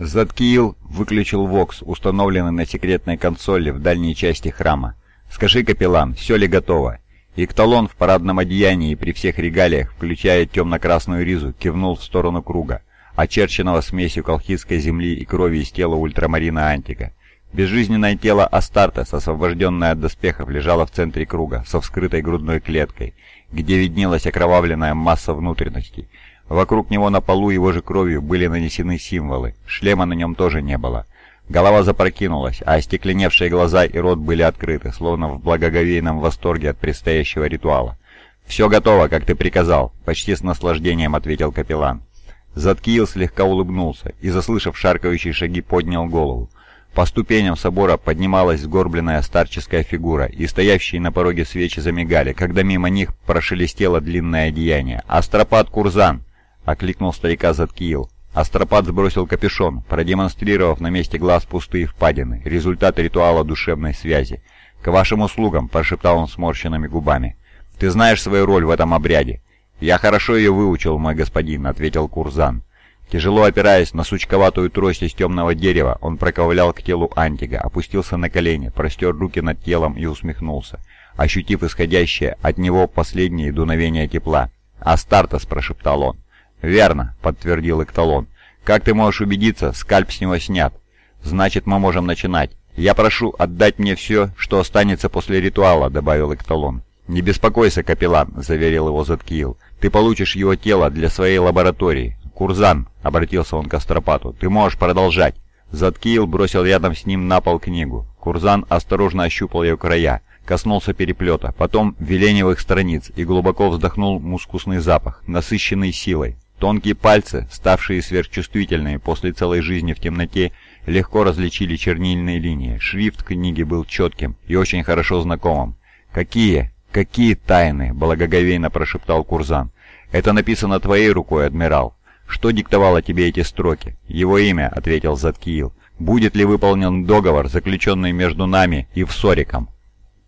Заткиил выключил ВОКС, установленный на секретной консоли в дальней части храма. «Скажи, капеллан, все ли готово?» Икталон в парадном одеянии при всех регалиях, включая темно-красную ризу, кивнул в сторону круга, очерченного смесью колхидской земли и крови из тела ультрамарина Антика. Безжизненное тело Астартес, освобожденное от доспехов, лежало в центре круга, со вскрытой грудной клеткой, где виднелась окровавленная масса внутренностей. Вокруг него на полу его же кровью были нанесены символы, шлема на нем тоже не было. Голова запрокинулась, а остекленевшие глаза и рот были открыты, словно в благоговейном восторге от предстоящего ритуала. «Все готово, как ты приказал», — почти с наслаждением ответил капеллан. Заткиил слегка улыбнулся и, заслышав шаркающие шаги, поднял голову. По ступеням собора поднималась сгорбленная старческая фигура, и стоящие на пороге свечи замигали, когда мимо них прошелестело длинное одеяние. «Астропат Курзан!» — окликнул старика Заткиил. Астропат сбросил капюшон, продемонстрировав на месте глаз пустые впадины, результат ритуала душевной связи. «К вашим услугам!» – прошептал он сморщенными губами. «Ты знаешь свою роль в этом обряде?» «Я хорошо ее выучил, мой господин», – ответил Курзан. Тяжело опираясь на сучковатую трость из темного дерева, он проковылял к телу Антига, опустился на колени, простер руки над телом и усмехнулся, ощутив исходящее от него последние дуновения тепла. «Астартес!» – прошептал он. «Верно», — подтвердил Экталон. «Как ты можешь убедиться, скальп с него снят. Значит, мы можем начинать. Я прошу отдать мне все, что останется после ритуала», — добавил Экталон. «Не беспокойся, капеллан», — заверил его Заткиил. «Ты получишь его тело для своей лаборатории. Курзан», — обратился он к Астропату, — «ты можешь продолжать». Заткиил бросил рядом с ним на пол книгу. Курзан осторожно ощупал ее края, коснулся переплета, потом веленевых страниц и глубоко вздохнул мускусный запах, насыщенный силой. Тонкие пальцы, ставшие сверхчувствительными после целой жизни в темноте, легко различили чернильные линии. Шрифт книги был четким и очень хорошо знакомым. «Какие? Какие тайны?» – благоговейно прошептал Курзан. «Это написано твоей рукой, адмирал. Что диктовало тебе эти строки?» «Его имя», – ответил Заткиил. «Будет ли выполнен договор, заключенный между нами и Всориком?»